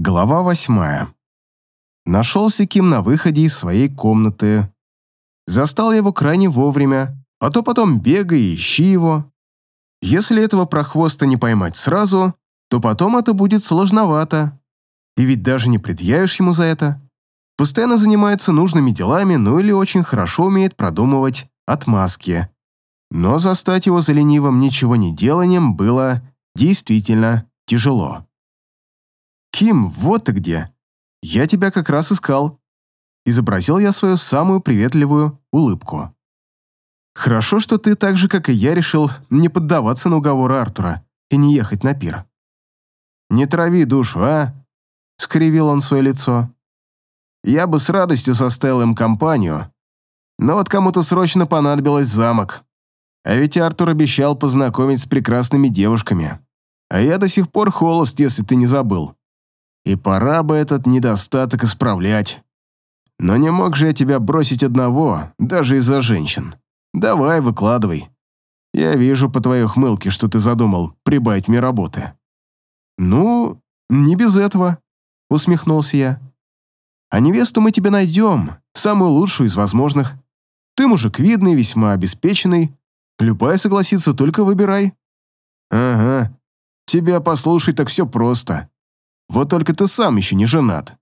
Глава восьмая. Нашелся Ким на выходе из своей комнаты. Застал его крайне вовремя, а то потом бегай и ищи его. Если этого прохвоста не поймать сразу, то потом это будет сложновато. И ведь даже не предъявишь ему за это. Постоянно занимается нужными делами, ну или очень хорошо умеет продумывать отмазки. Но застать его за ленивым ничего не деланием было действительно тяжело. «Ким, вот ты где! Я тебя как раз искал!» Изобразил я свою самую приветливую улыбку. «Хорошо, что ты так же, как и я, решил не поддаваться на уговоры Артура и не ехать на пир». «Не трави душу, а?» — скривил он свое лицо. «Я бы с радостью составил им компанию, но вот кому-то срочно понадобилось замок. А ведь Артур обещал познакомить с прекрасными девушками. А я до сих пор холост, если ты не забыл. И пора бы этот недостаток исправлять. Но не мог же я тебя бросить одного, даже из-за женщин. Давай, выкладывай. Я вижу по твоей ухмылке, что ты задумал прибавить мне работы. Ну, не без этого, усмехнулся я. А невесту мы тебе найдем, самую лучшую из возможных. Ты мужик видный, весьма обеспеченный. Любая согласится, только выбирай. Ага, тебя послушай, так все просто. Вот только ты сам еще не женат.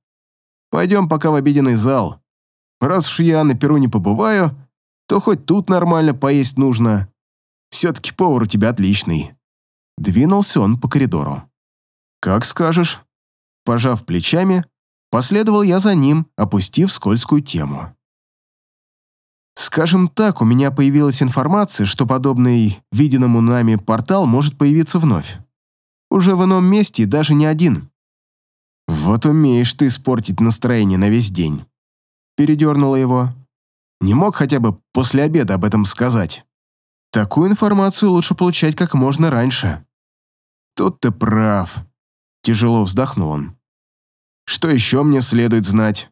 Пойдем пока в обеденный зал. Раз уж я на Перу не побываю, то хоть тут нормально поесть нужно. Все-таки повар у тебя отличный». Двинулся он по коридору. «Как скажешь». Пожав плечами, последовал я за ним, опустив скользкую тему. Скажем так, у меня появилась информация, что подобный виденному нами портал может появиться вновь. Уже в ином месте и даже не один. Вот умеешь ты испортить настроение на весь день. Передернула его. Не мог хотя бы после обеда об этом сказать. Такую информацию лучше получать как можно раньше. Тут ты прав. Тяжело вздохнул он. Что еще мне следует знать?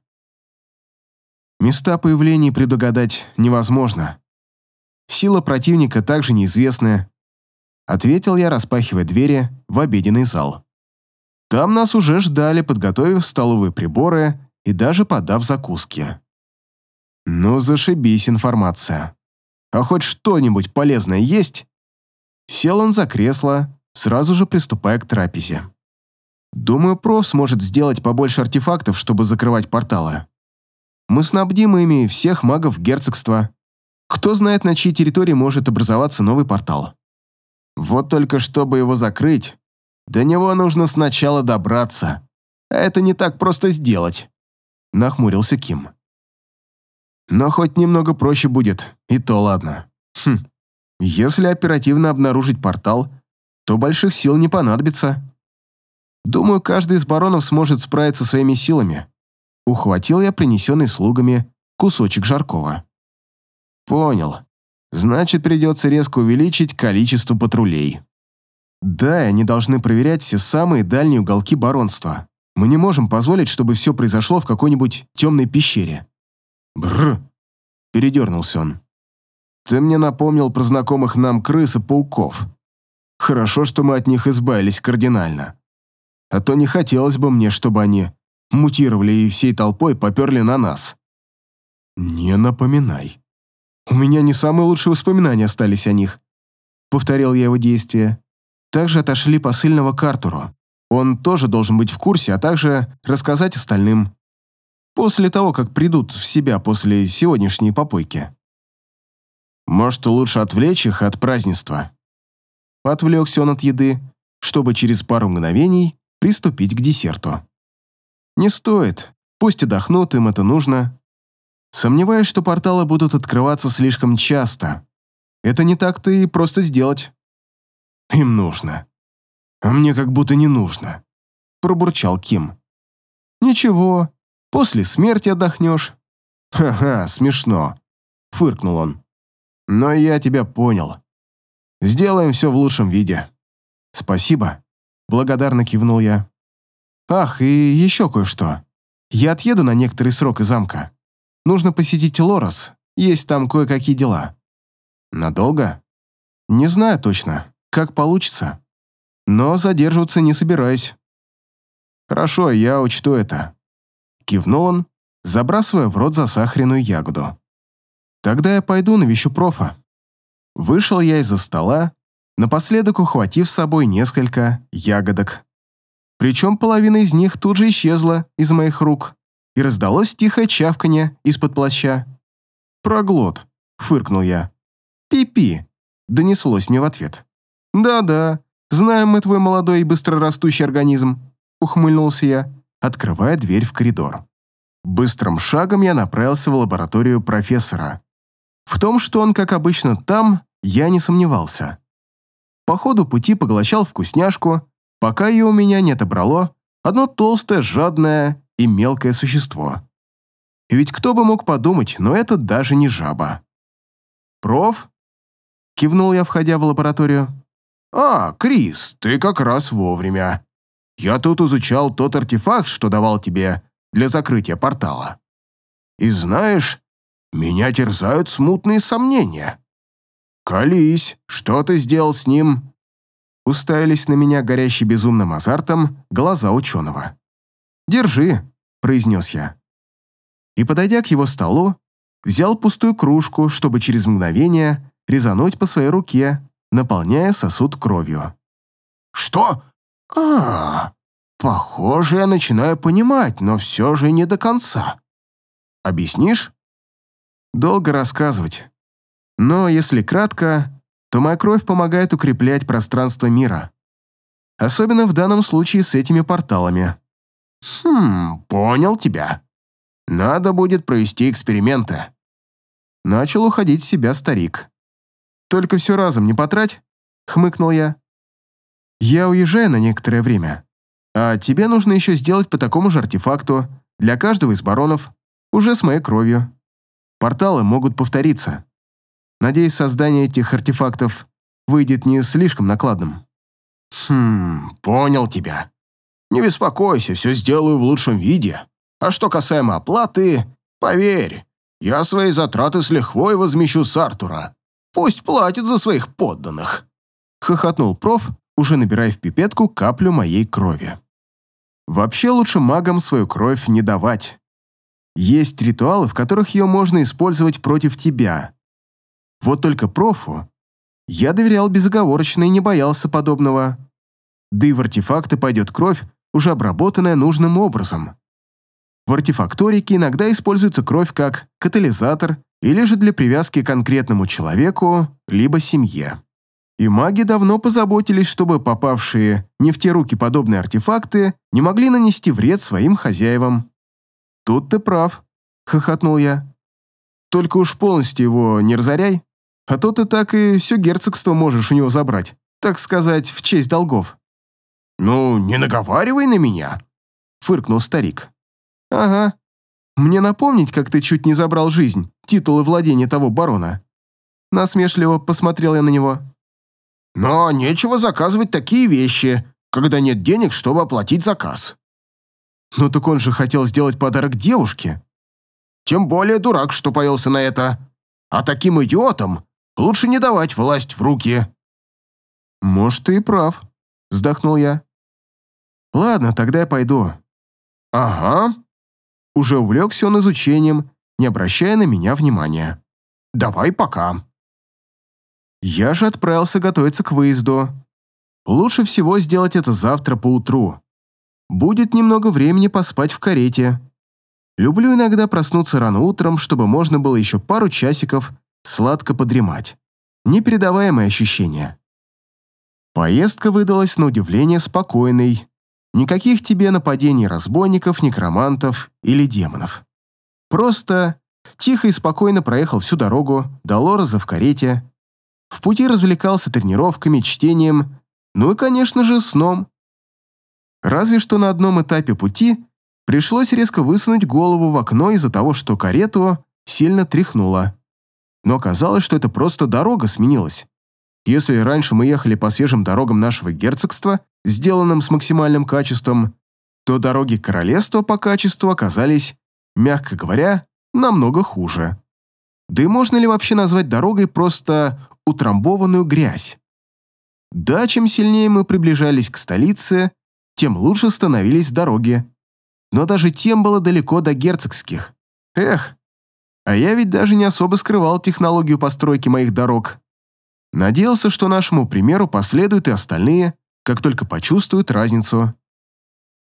Места появления предугадать невозможно. Сила противника также неизвестная. Ответил я, распахивая двери в обеденный зал. Там нас уже ждали, подготовив столовые приборы и даже подав закуски. Ну, зашибись информация. А хоть что-нибудь полезное есть? Сел он за кресло, сразу же приступая к трапезе. Думаю, проф сможет сделать побольше артефактов, чтобы закрывать порталы. Мы снабдим ими всех магов герцогства. Кто знает, на чьей территории может образоваться новый портал. Вот только чтобы его закрыть, до него нужно сначала добраться. А это не так просто сделать. Нахмурился Ким. Но хоть немного проще будет, и то ладно. Хм, если оперативно обнаружить портал, то больших сил не понадобится. Думаю, каждый из баронов сможет справиться своими силами. Ухватил я принесенный слугами кусочек жаркого. Понял. Значит, придется резко увеличить количество патрулей. Да, и они должны проверять все самые дальние уголки баронства. Мы не можем позволить, чтобы все произошло в какой-нибудь темной пещере. Бррр. Передернулся он. Ты мне напомнил про знакомых нам крыс и пауков. Хорошо, что мы от них избавились кардинально. А то не хотелось бы мне, чтобы они мутировали и всей толпой поперли на нас. Не напоминай. У меня не самые лучшие воспоминания остались о них. Повторил я его действия. Также отошли посыльного к Артуру. Он тоже должен быть в курсе, а также рассказать остальным. После того, как придут в себя после сегодняшней попойки. Может, лучше отвлечь их от празднества. Отвлекся он от еды, чтобы через пару мгновений приступить к десерту. Не стоит. Пусть отдохнут, им это нужно. Сомневаюсь, что порталы будут открываться слишком часто. Это не так-то и просто сделать. Им нужно. А мне как будто не нужно. Пробурчал Ким. Ничего, после смерти отдохнешь. Ха-ха, смешно. Фыркнул он. Но я тебя понял. Сделаем все в лучшем виде. Спасибо. Благодарно кивнул я. Ах, и еще кое-что. Я отъеду на некоторый срок из замка. Нужно посетить Лорос, есть там кое-какие дела. Надолго? Не знаю точно, как получится. Но задерживаться не собираюсь. Хорошо, я учту это. Кивнул он, забрасывая в рот засахаренную ягоду. Тогда я пойду навещу профа. Вышел я из-за стола, напоследок ухватив с собой несколько ягодок. Причем половина из них тут же исчезла из моих рук, и раздалось тихое чавканье из-под плаща. «Проглот», — фыркнул я. «Пи-пи», — донеслось мне в ответ. «Да-да, знаем мы твой молодой и быстрорастущий организм», — ухмыльнулся я, открывая дверь в коридор. Быстрым шагом я направился в лабораторию профессора. В том, что он, как обычно, там, я не сомневался. По ходу пути поглощал вкусняшку, пока ее у меня не отобрало одно толстое, жадное и мелкое существо. Ведь кто бы мог подумать, но это даже не жаба. «Проф?» — кивнул я, входя в лабораторию. «А, Крис, ты как раз вовремя. Я тут изучал тот артефакт, что давал тебе для закрытия портала. И знаешь, меня терзают смутные сомнения. Колись, что ты сделал с ним?» Уставились на меня горящий безумным азартом глаза ученого. «Держи», — произнес я. И, подойдя к его столу, взял пустую кружку, чтобы через мгновение резануть по своей руке, наполняя сосуд кровью. «Что? А, -а, а Похоже, я начинаю понимать, но все же не до конца. Объяснишь?» Долго рассказывать. Но если кратко, то моя кровь помогает укреплять пространство мира. Особенно в данном случае с этими порталами. «Хм, понял тебя. Надо будет провести эксперименты». Начал уходить в себя старик. «Только все разом не потрать», — хмыкнул я. «Я уезжаю на некоторое время, а тебе нужно еще сделать по такому же артефакту для каждого из баронов, уже с моей кровью. Порталы могут повториться. Надеюсь, создание этих артефактов выйдет не слишком накладным». «Хм, понял тебя. Не беспокойся, все сделаю в лучшем виде. А что касаемо оплаты, поверь, я свои затраты с лихвой возмещу с Артура. Пусть платит за своих подданных». Хохотнул проф, уже набирая в пипетку каплю моей крови. Вообще лучше магам свою кровь не давать. Есть ритуалы, в которых ее можно использовать против тебя. Вот только профу я доверял безоговорочно и не боялся подобного. Да и в артефакты пойдет кровь, уже обработанная нужным образом. В артефакторике иногда используется кровь как катализатор или же для привязки к конкретному человеку, либо семье. И маги давно позаботились, чтобы попавшие не в те руки подобные артефакты не могли нанести вред своим хозяевам. «Тут ты прав», — хохотнул я. «Только уж полностью его не разоряй, а то ты так и все герцогство можешь у него забрать, так сказать, в честь долгов». «Ну, не наговаривай на меня», — фыркнул старик. «Ага. Мне напомнить, как ты чуть не забрал жизнь, титул и владение того барона?» Насмешливо посмотрел я на него. «Но нечего заказывать такие вещи, когда нет денег, чтобы оплатить заказ». «Ну так он же хотел сделать подарок девушке». «Тем более дурак, что повелся на это. А таким идиотам лучше не давать власть в руки». «Может, ты и прав», — вздохнул я. «Ладно, тогда я пойду». «Ага». Уже увлекся он изучением, не обращая на меня внимания. «Давай пока». Я же отправился готовиться к выезду. Лучше всего сделать это завтра поутру. Будет немного времени поспать в карете. Люблю иногда проснуться рано утром, чтобы можно было еще пару часиков сладко подремать. Непередаваемое ощущение. Поездка выдалась на удивление спокойной, Никаких тебе нападений разбойников, некромантов или демонов. Просто тихо и спокойно проехал всю дорогу до Лороза в карете. В пути развлекался тренировками, чтением, ну и, конечно же, сном. Разве что на одном этапе пути пришлось резко высунуть голову в окно из-за того, что карету сильно тряхнуло. Но оказалось, что это просто дорога сменилась. Если раньше мы ехали по свежим дорогам нашего герцогства, сделанным с максимальным качеством, то дороги королевства по качеству оказались, мягко говоря, намного хуже. Да и можно ли вообще назвать дорогой просто утрамбованную грязь? Да, чем сильнее мы приближались к столице, тем лучше становились дороги. Но даже тем было далеко до герцогских. Эх, а я ведь даже не особо скрывал технологию постройки моих дорог. Надеялся, что нашему примеру последуют и остальные, как только почувствуют разницу.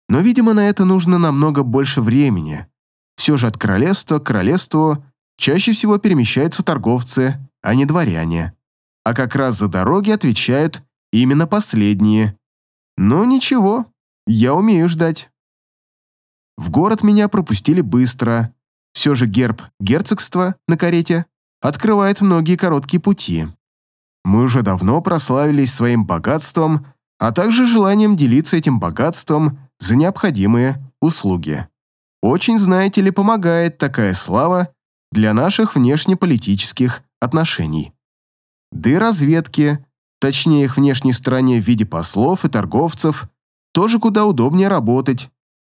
Но, видимо, на это нужно намного больше времени. Все же от королевства к королевству чаще всего перемещаются торговцы, а не дворяне. А как раз за дороги отвечают именно последние. Но ничего, я умею ждать. В город меня пропустили быстро. Все же герб герцогства на карете открывает многие короткие пути. Мы уже давно прославились своим богатством, а также желанием делиться этим богатством за необходимые услуги. Очень, знаете ли, помогает такая слава для наших внешнеполитических отношений. Да и разведки, точнее их внешней стороне в виде послов и торговцев, тоже куда удобнее работать,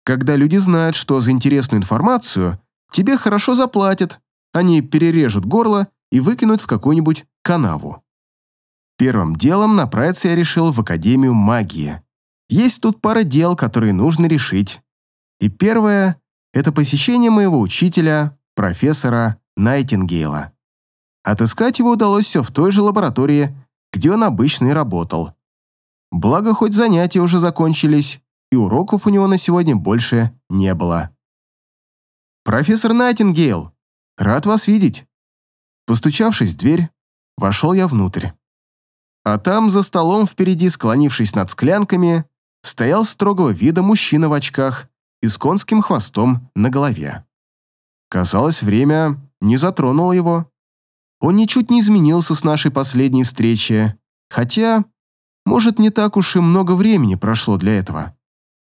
когда люди знают, что за интересную информацию тебе хорошо заплатят, они перережут горло и выкинут в какую-нибудь канаву. Первым делом направиться я решил в Академию магии. Есть тут пара дел, которые нужно решить. И первое — это посещение моего учителя, профессора Найтингейла. Отыскать его удалось все в той же лаборатории, где он обычно и работал. Благо, хоть занятия уже закончились, и уроков у него на сегодня больше не было. «Профессор Найтингейл, рад вас видеть!» Постучавшись в дверь, вошел я внутрь. А там, за столом впереди, склонившись над склянками, стоял строгого вида мужчина в очках и с конским хвостом на голове. Казалось, время не затронуло его. Он ничуть не изменился с нашей последней встречи, хотя, может, не так уж и много времени прошло для этого.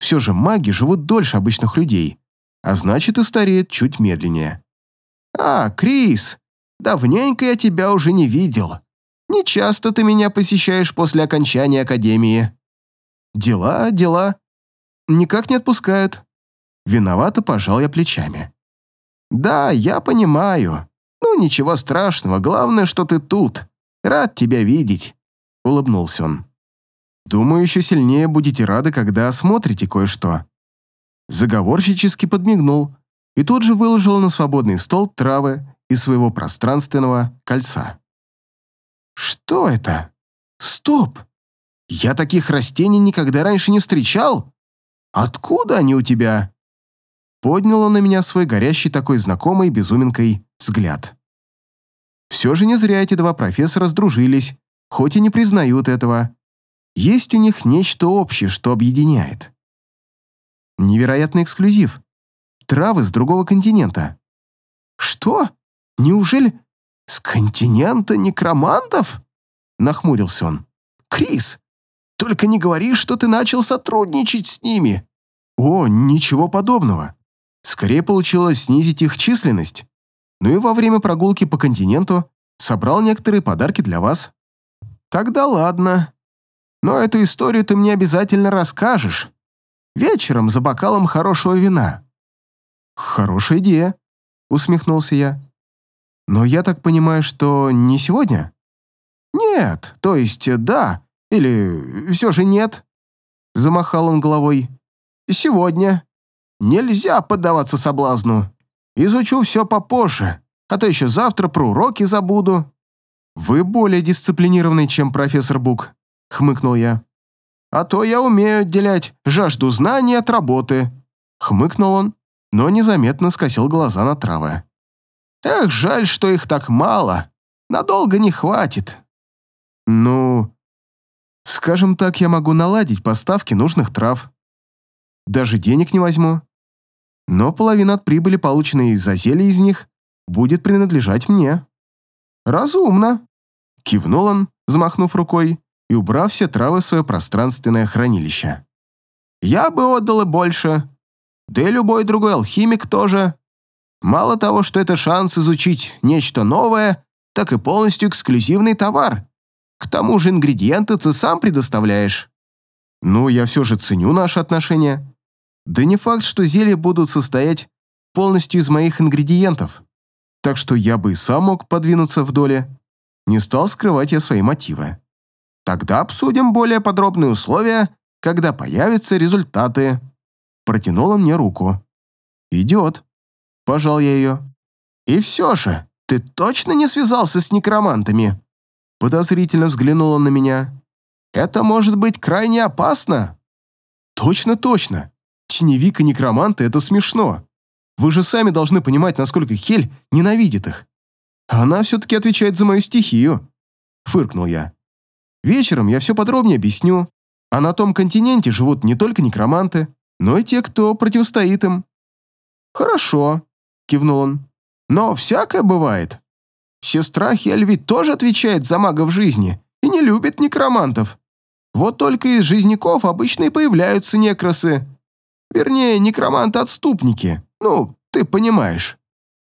Все же маги живут дольше обычных людей, а значит и стареют чуть медленнее. «А, Крис, давненько я тебя уже не видел. Не часто ты меня посещаешь после окончания академии. Дела, дела. Никак не отпускают. Виновато пожал я плечами. Да, я понимаю. Ну, ничего страшного, главное, что ты тут. Рад тебя видеть. Улыбнулся он. Думаю, еще сильнее будете рады, когда осмотрите кое-что. Заговорщически подмигнул и тут же выложил на свободный стол травы из своего пространственного кольца. Что это? Стоп! Я таких растений никогда раньше не встречал. Откуда они у тебя? Поднял он на меня свой горящий такой знакомый безуминкой взгляд. Все же не зря эти два профессора сдружились, хоть и не признают этого. Есть у них нечто общее, что объединяет. Невероятный эксклюзив. Травы с другого континента. Что? Неужели «С континента некромантов?» — нахмурился он. «Крис, только не говори, что ты начал сотрудничать с ними». «О, ничего подобного. Скорее получилось снизить их численность. Ну и во время прогулки по континенту собрал некоторые подарки для вас». «Тогда ладно. Но эту историю ты мне обязательно расскажешь. Вечером за бокалом хорошего вина». «Хорошая идея», — усмехнулся я. Но я так понимаю, что не сегодня? Нет, то есть да, или все же нет. Замахал он головой. Сегодня. Нельзя поддаваться соблазну. Изучу все попозже, а то еще завтра про уроки забуду. Вы более дисциплинированный, чем профессор Бук, хмыкнул я. А то я умею отделять жажду знаний от работы. Хмыкнул он, но незаметно скосил глаза на травы. Эх, жаль, что их так мало. Надолго не хватит. Ну, скажем так, я могу наладить поставки нужных трав. Даже денег не возьму. Но половина от прибыли, полученной из-за зелья из них, будет принадлежать мне. Разумно. Кивнул он, взмахнув рукой и убрав все травы в свое пространственное хранилище. Я бы отдал и больше. Да и любой другой алхимик тоже. Мало того, что это шанс изучить нечто новое, так и полностью эксклюзивный товар. К тому же ингредиенты ты сам предоставляешь. Ну, я все же ценю наши отношения. Да не факт, что зелья будут состоять полностью из моих ингредиентов. Так что я бы и сам мог подвинуться в доле. Не стал скрывать я свои мотивы. Тогда обсудим более подробные условия когда появятся результаты». Протянула мне руку. «Идет». Пожал я ее. «И все же, ты точно не связался с некромантами?» Подозрительно взглянула на меня. «Это может быть крайне опасно». «Точно, точно. Теневик и некроманты — это смешно. Вы же сами должны понимать, насколько Хель ненавидит их. Она все-таки отвечает за мою стихию», — фыркнул я. «Вечером я все подробнее объясню, а на том континенте живут не только некроманты, но и те, кто противостоит им». «Хорошо», — кивнул он. «Но всякое бывает. Сестра Хель ведь тоже отвечает за магов жизни и не любит некромантов. Вот только из жизняков обычно и появляются некросы. Вернее, некроманты-отступники. Ну, ты понимаешь.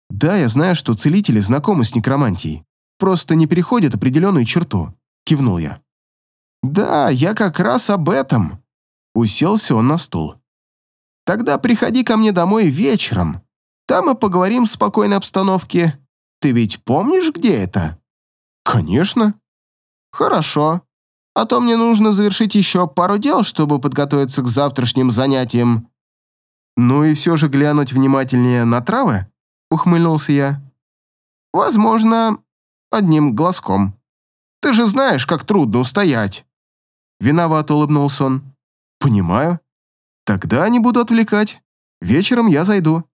Да, я знаю, что целители знакомы с некромантией. Просто не переходят определенную черту. Кивнул я. Да, я как раз об этом. Уселся он на стул. Тогда приходи ко мне домой вечером. Там мы поговорим в спокойной обстановке. Ты ведь помнишь, где это? Конечно. Хорошо. А то мне нужно завершить еще пару дел, чтобы подготовиться к завтрашним занятиям. «Ну и все же глянуть внимательнее на травы?» — ухмыльнулся я. «Возможно, одним глазком. Ты же знаешь, как трудно устоять». Виноват улыбнулся он. «Понимаю. Тогда не буду отвлекать. Вечером я зайду».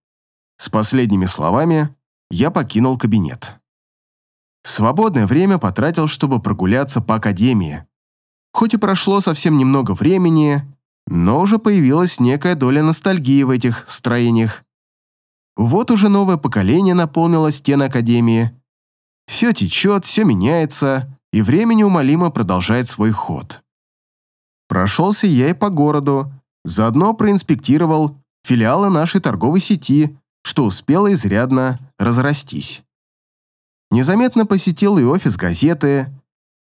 С последними словами я покинул кабинет. Свободное время потратил, чтобы прогуляться по академии. Хоть и прошло совсем немного времени, но уже появилась некая доля ностальгии в этих строениях. Вот уже новое поколение наполнило стены Академии. Все течет, все меняется, и время неумолимо продолжает свой ход. Прошелся я и по городу, заодно проинспектировал филиалы нашей торговой сети, что успело изрядно разрастись. Незаметно посетил и офис газеты.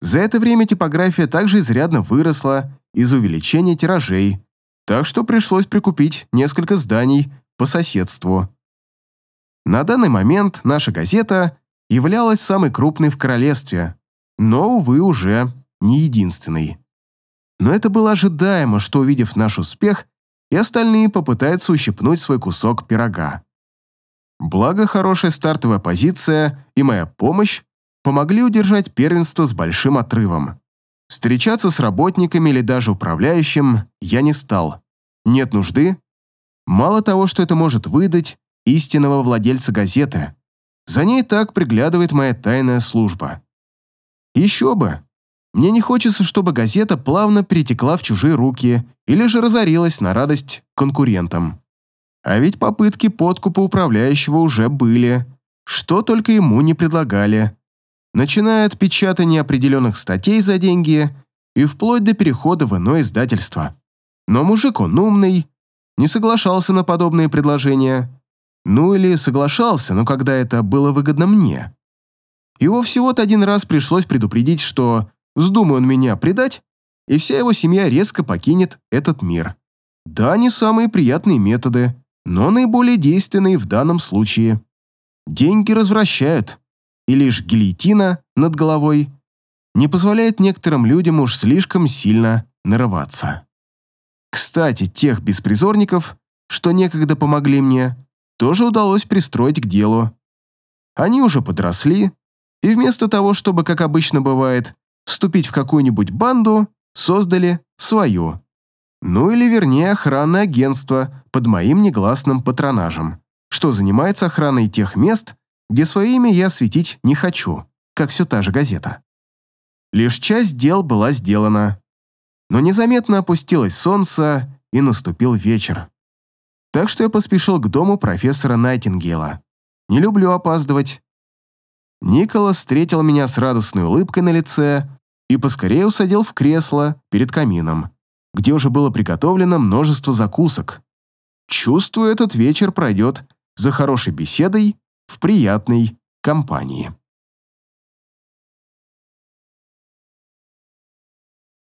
За это время типография также изрядно выросла из-за увеличения тиражей, так что пришлось прикупить несколько зданий по соседству. На данный момент наша газета являлась самой крупной в королевстве, но, увы, уже не единственной. Но это было ожидаемо, что, увидев наш успех, и остальные попытаются ущипнуть свой кусок пирога. Благо, хорошая стартовая позиция и моя помощь помогли удержать первенство с большим отрывом. Встречаться с работниками или даже управляющим я не стал. Нет нужды. Мало того, что это может выдать истинного владельца газеты, за ней так приглядывает моя тайная служба. Еще бы. Мне не хочется, чтобы газета плавно перетекла в чужие руки или же разорилась на радость конкурентам. А ведь попытки подкупа управляющего уже были. Что только ему не предлагали начиная от печатания определенных статей за деньги и вплоть до перехода в иное издательство. Но мужик он умный, не соглашался на подобные предложения. Ну или соглашался, но когда это было выгодно мне. Его всего-то один раз пришлось предупредить, что вздумай он меня предать, и вся его семья резко покинет этот мир. Да, не самые приятные методы, но наиболее действенные в данном случае. Деньги развращают, и лишь гильотина над головой не позволяет некоторым людям уж слишком сильно нарываться. Кстати, тех беспризорников, что некогда помогли мне, тоже удалось пристроить к делу. Они уже подросли, и вместо того, чтобы, как обычно бывает, вступить в какую-нибудь банду, создали свою. Ну или вернее охранное агентство под моим негласным патронажем, что занимается охраной тех мест, где свое имя я светить не хочу, как все та же газета. Лишь часть дел была сделана, но незаметно опустилось солнце, и наступил вечер. Так что я поспешил к дому профессора Найтингела. Не люблю опаздывать. Николас встретил меня с радостной улыбкой на лице и поскорее усадил в кресло перед камином, где уже было приготовлено множество закусок. Чувствую, этот вечер пройдет за хорошей беседой в приятной компании.